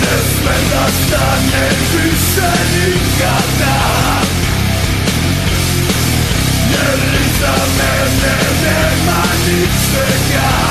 Niezbędna wyższenika tak Nie liczę, nie, nie, nie ma nic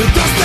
the dust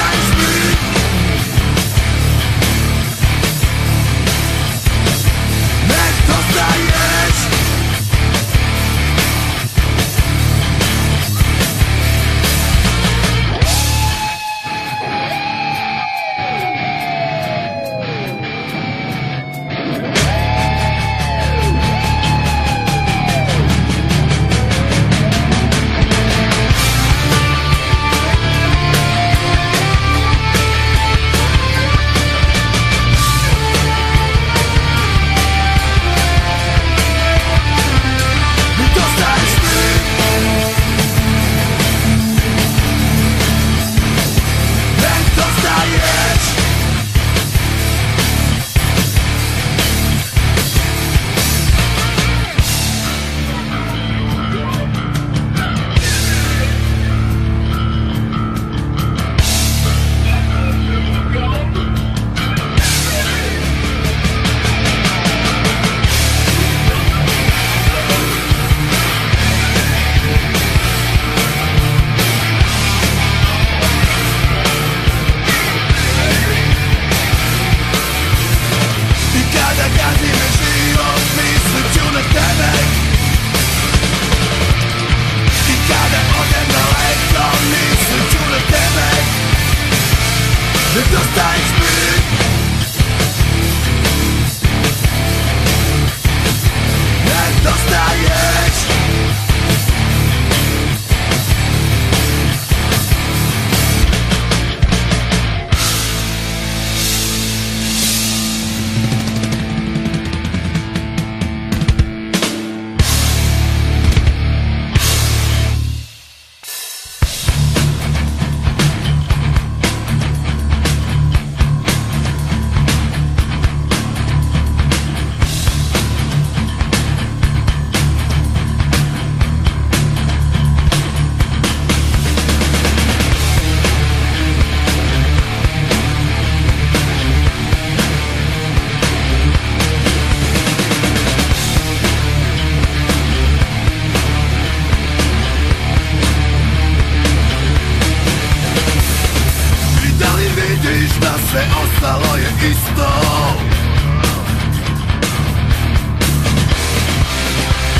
sve ostalo je isto.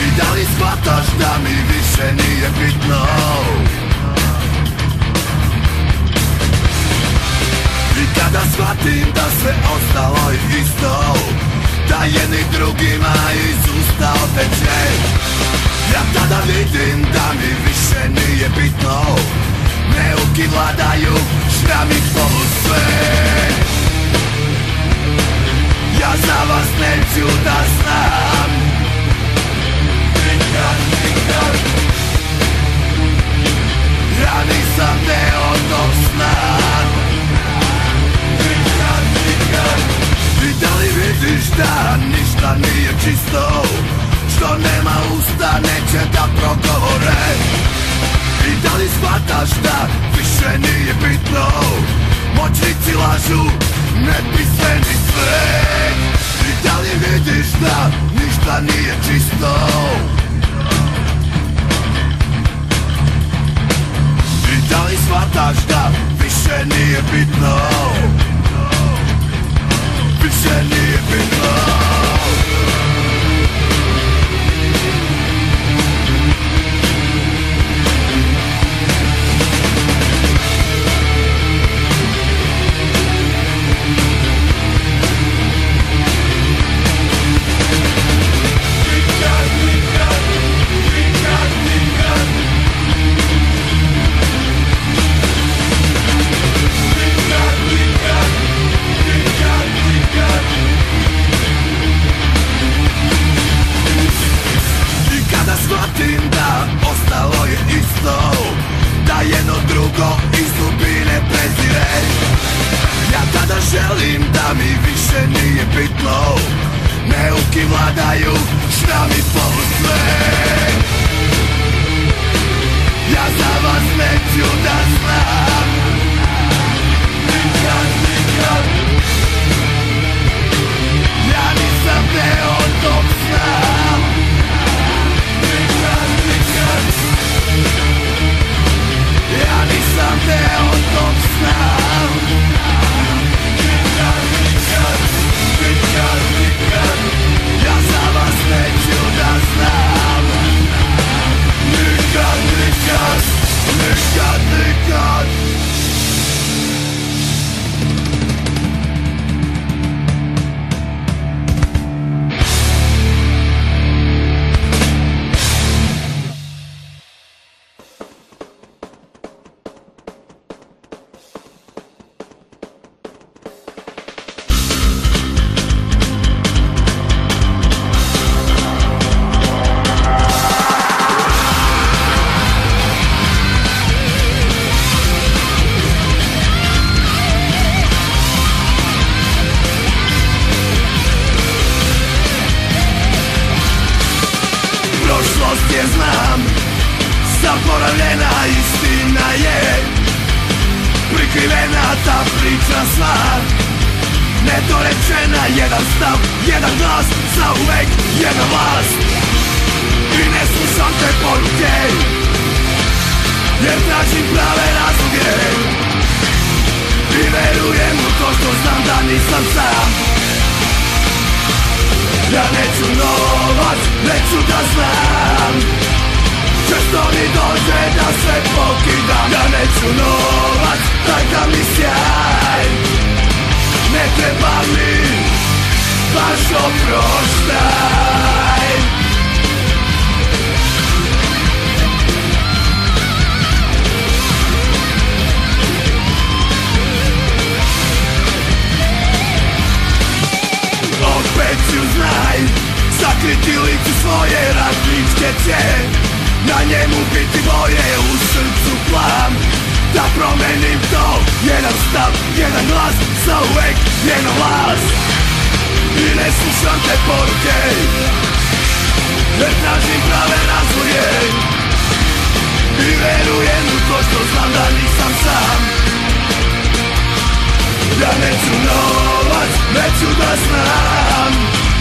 I da li shvataš da mi više nije bitno? I kada shvatim da sve ostalo je isto Da jedni drugima iz usta oteče. Ja tada vidim da mi više nije bitno Neuki vladaju šrami polu sve Ja za vas neću da znam. Nikad, nikad. Ja nisam deo tog sna Nikad, nikad. I da li vidiš da ništa nije čisto? Što nema usta neće da progovore I da li shvataš da više nije bitno? Moćnici lažu, nepismeni svet I da li vidiš da ništa nije čisto? I da li shvataš da više nije bitno nisam sam Ja neću novac, neću da znam. Često mi dođe da sve pokidam. Ja neću novac, da mi sjaj. Ne treba mi baš oproštaj Sakriti licu svoje ratničke će Na njemu biti boje u srcu plam Da promenim to Jedan stav, jedan glas Za uvek jedna vlast. I ne slušam te poruke Jer tražim prave razvoje I verujem u to što znam da nisam sam. Ja neću novac, neću da znam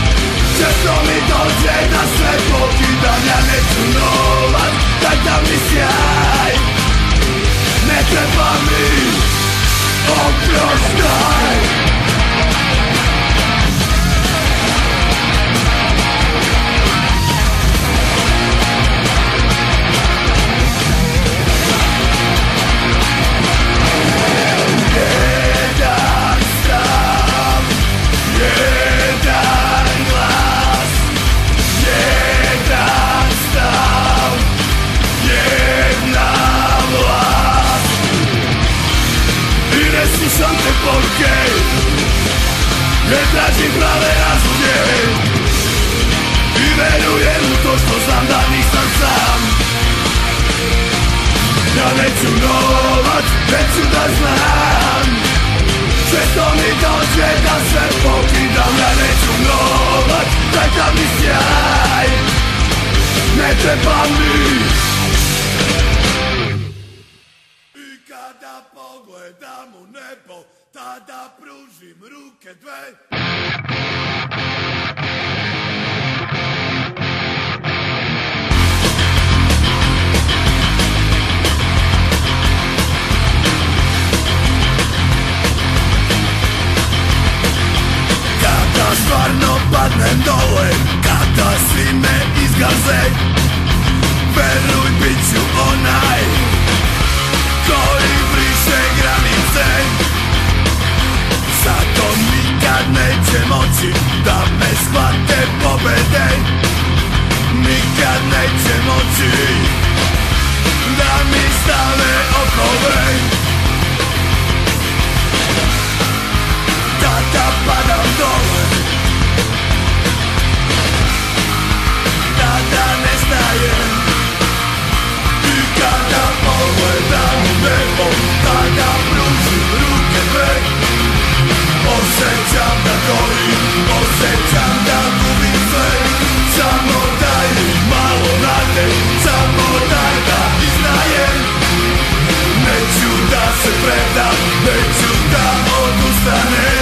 stvarno padnem dole Kada me izgaze Veruj bit ću onaj. neće moći da me shvate pobede. Nikad neće moći da mi stave okove. Tata pada gorim Osjećam da gubim sve Samo daj mi malo nade Samo daj da iznajem Neću da Neću da odustanem.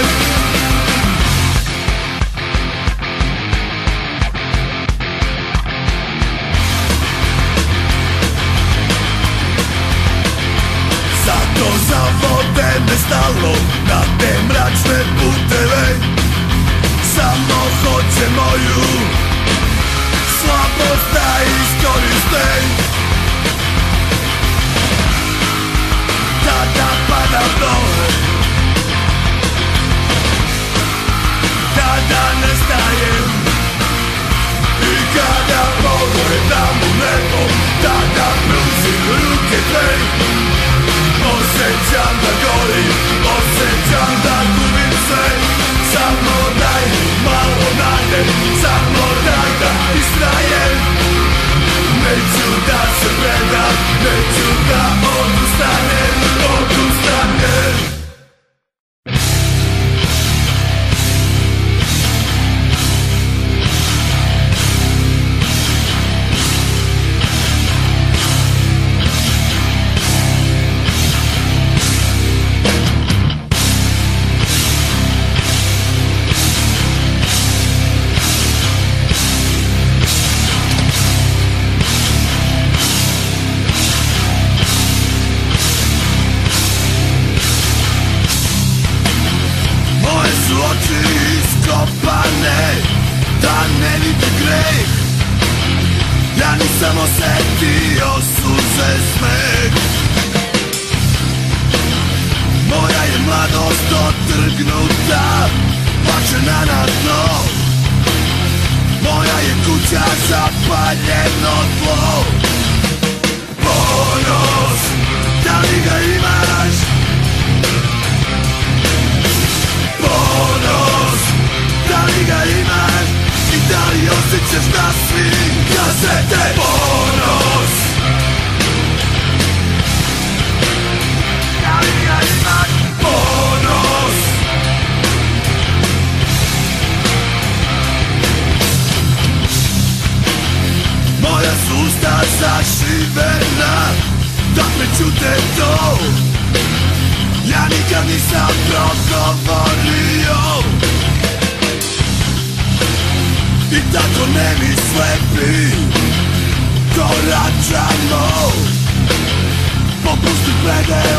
Black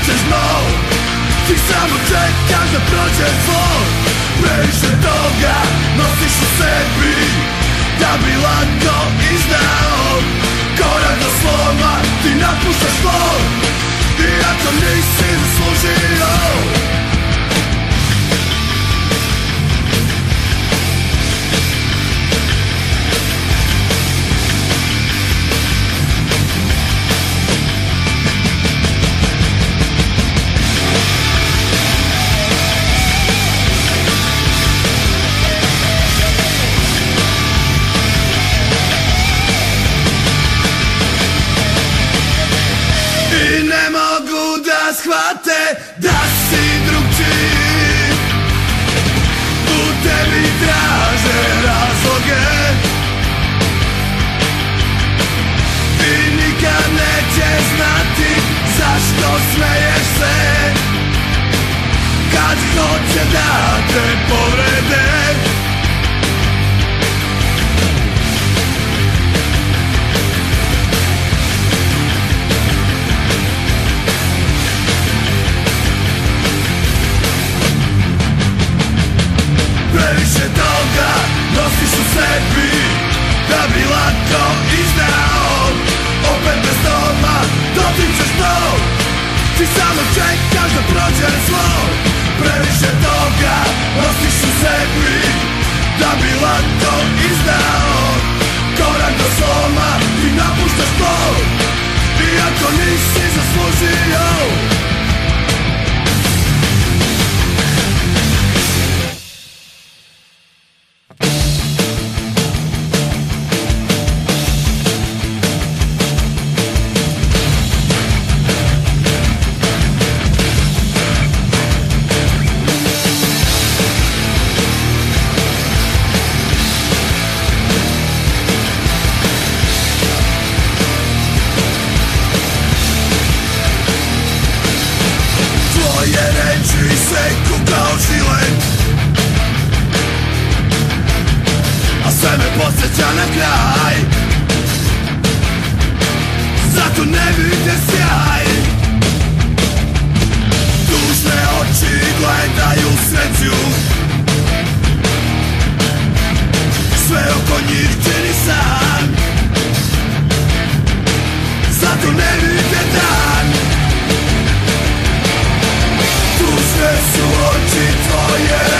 dotičeš dno Ti samo čekaš da prođe tvoj. Previše toga nosiš u sebi. Da bi lako iznao Korak do sloma ti napuštaš tvoj Iako nisi zaslužio Noce noche la temporada podsjeća na kraj. Zato ne vide sjaj. Tužne oči gledaju sreću Sve oko njih čini san. Zato ne vide dan. Tužne su oči tvoje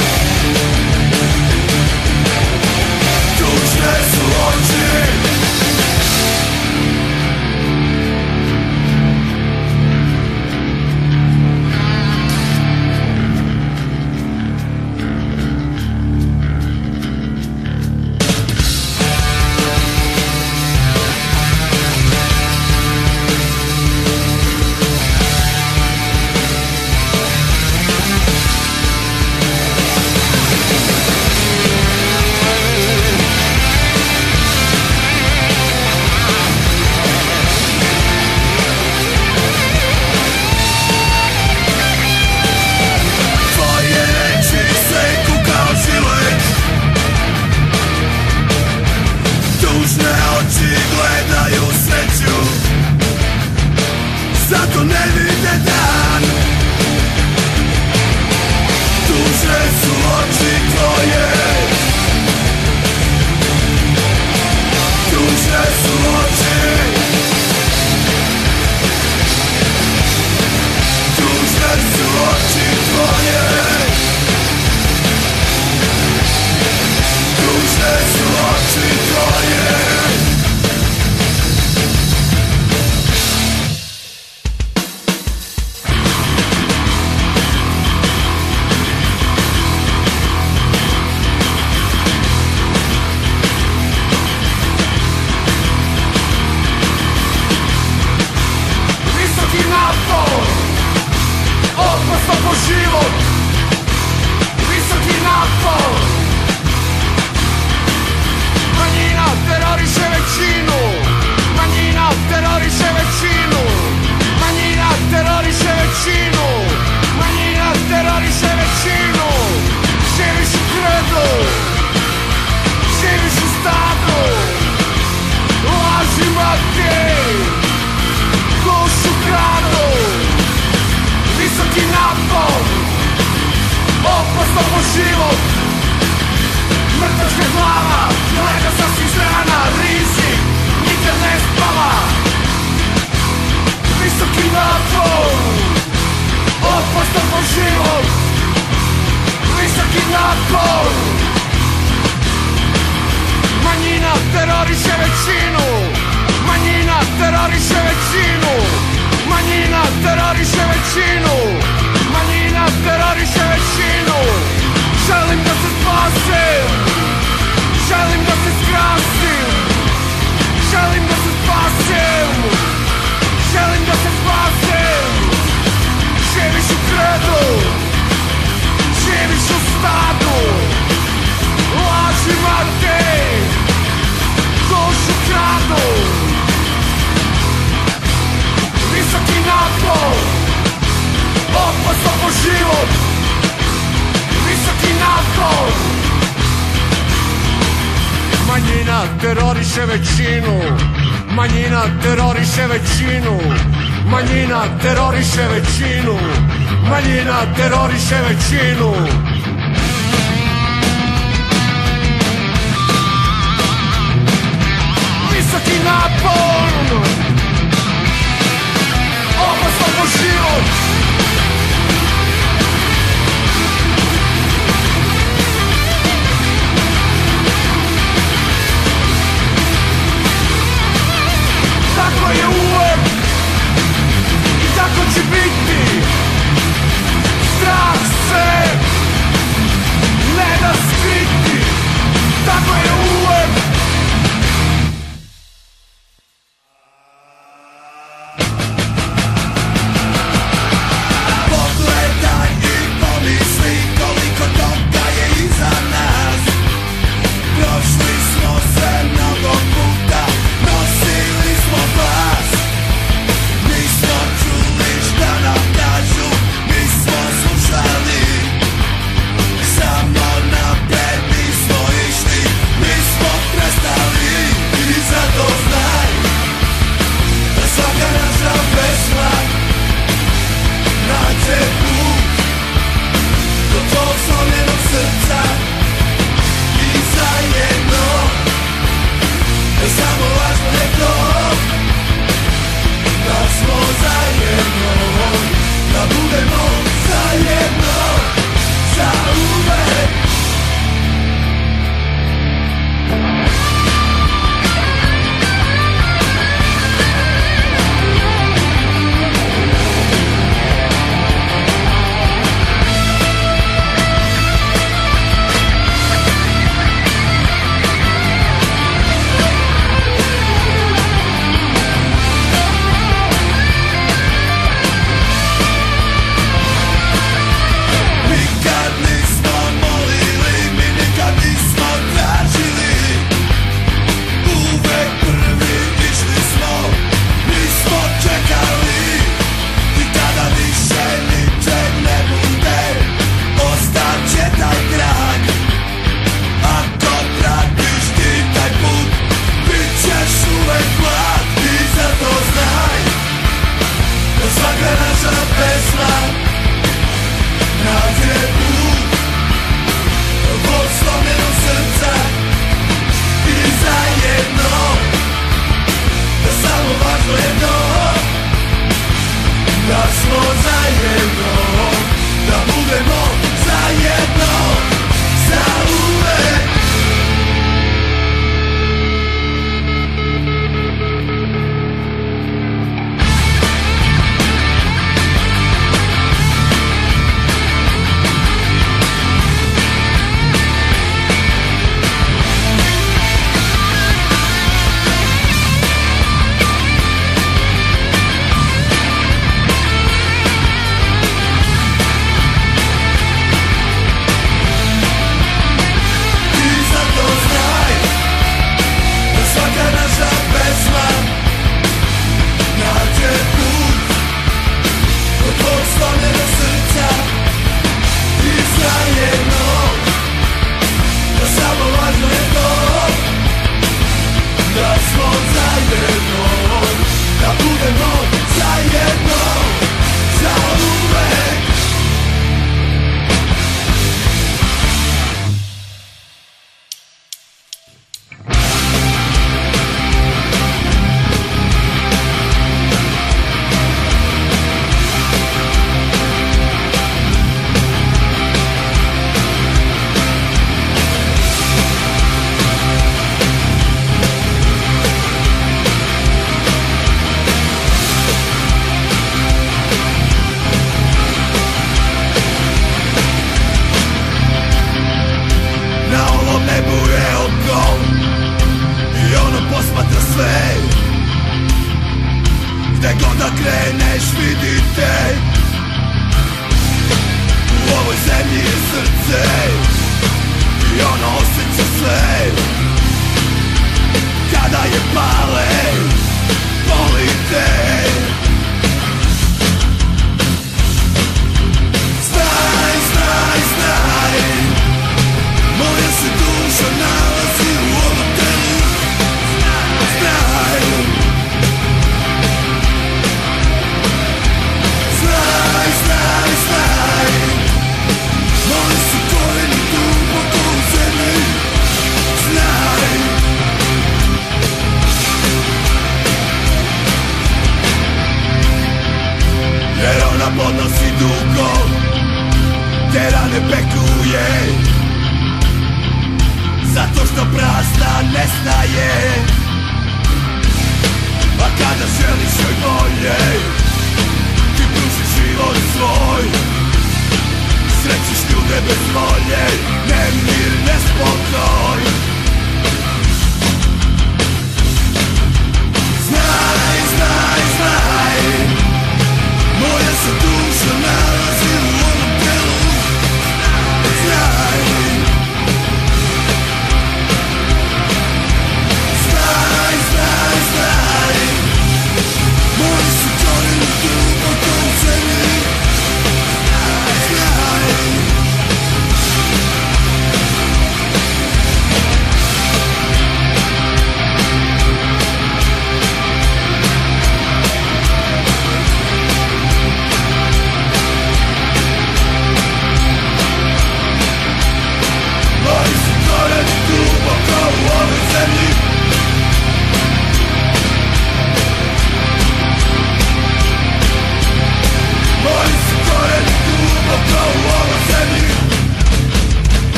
teroriše većinu. Manjina teroriše većinu. Manjina teroriše većinu. Manjina teroriše većinu.